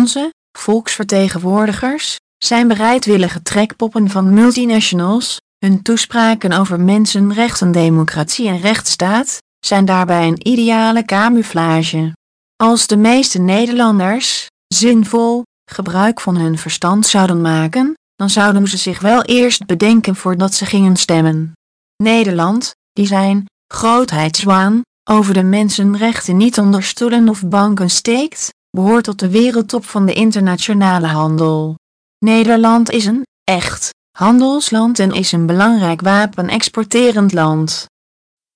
Onze volksvertegenwoordigers zijn bereidwillige trekpoppen van multinationals, hun toespraken over mensenrechten, democratie en rechtsstaat zijn daarbij een ideale camouflage. Als de meeste Nederlanders zinvol gebruik van hun verstand zouden maken, dan zouden ze zich wel eerst bedenken voordat ze gingen stemmen. Nederland, die zijn grootheidswaan over de mensenrechten niet onder stoelen of banken steekt, behoort tot de wereldtop van de internationale handel. Nederland is een echt handelsland en is een belangrijk wapenexporterend land.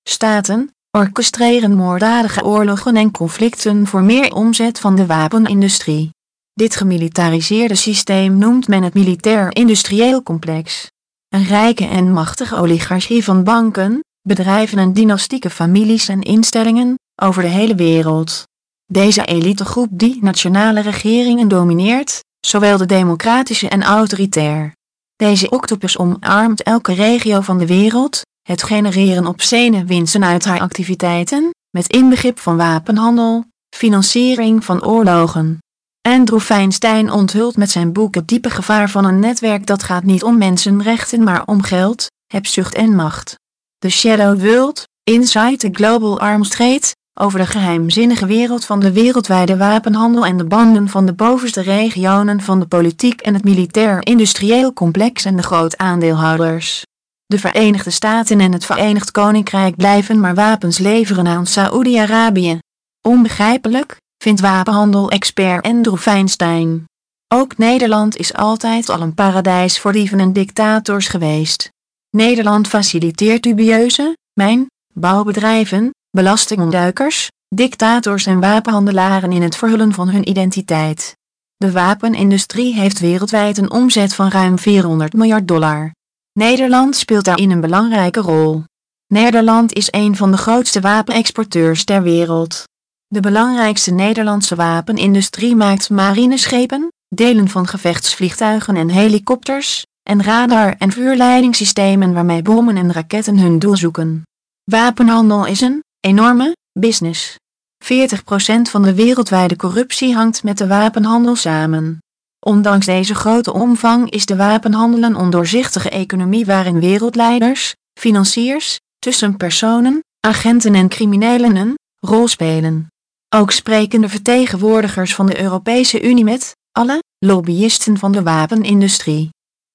Staten orchestreren moorddadige oorlogen en conflicten voor meer omzet van de wapenindustrie. Dit gemilitariseerde systeem noemt men het militair-industrieel complex. Een rijke en machtige oligarchie van banken, bedrijven en dynastieke families en instellingen, over de hele wereld. Deze elitegroep die nationale regeringen domineert, zowel de democratische en autoritair. Deze octopus omarmt elke regio van de wereld, het genereren obscene winsten uit haar activiteiten, met inbegrip van wapenhandel, financiering van oorlogen. Andrew Feinstein onthult met zijn boek het diepe gevaar van een netwerk dat gaat niet om mensenrechten maar om geld, hebzucht en macht. The Shadow World, Inside the Global Arms Trade, over de geheimzinnige wereld van de wereldwijde wapenhandel en de banden van de bovenste regionen van de politiek en het militair-industrieel complex en de grootaandeelhouders. De Verenigde Staten en het Verenigd Koninkrijk blijven maar wapens leveren aan Saoedi-Arabië. Onbegrijpelijk, vindt wapenhandel-expert Andrew Feinstein. Ook Nederland is altijd al een paradijs voor dieven en dictators geweest. Nederland faciliteert dubieuze, mijn, bouwbedrijven, belastingontduikers, dictators en wapenhandelaren in het verhullen van hun identiteit. De wapenindustrie heeft wereldwijd een omzet van ruim 400 miljard dollar. Nederland speelt daarin een belangrijke rol. Nederland is een van de grootste wapenexporteurs ter wereld. De belangrijkste Nederlandse wapenindustrie maakt marineschepen, delen van gevechtsvliegtuigen en helikopters, en radar- en vuurleidingssystemen waarmee bommen en raketten hun doel zoeken. Wapenhandel is een enorme business. 40% van de wereldwijde corruptie hangt met de wapenhandel samen. Ondanks deze grote omvang is de wapenhandel een ondoorzichtige economie waarin wereldleiders, financiers, tussenpersonen, agenten en criminelen een rol spelen. Ook spreken de vertegenwoordigers van de Europese Unie met alle lobbyisten van de wapenindustrie.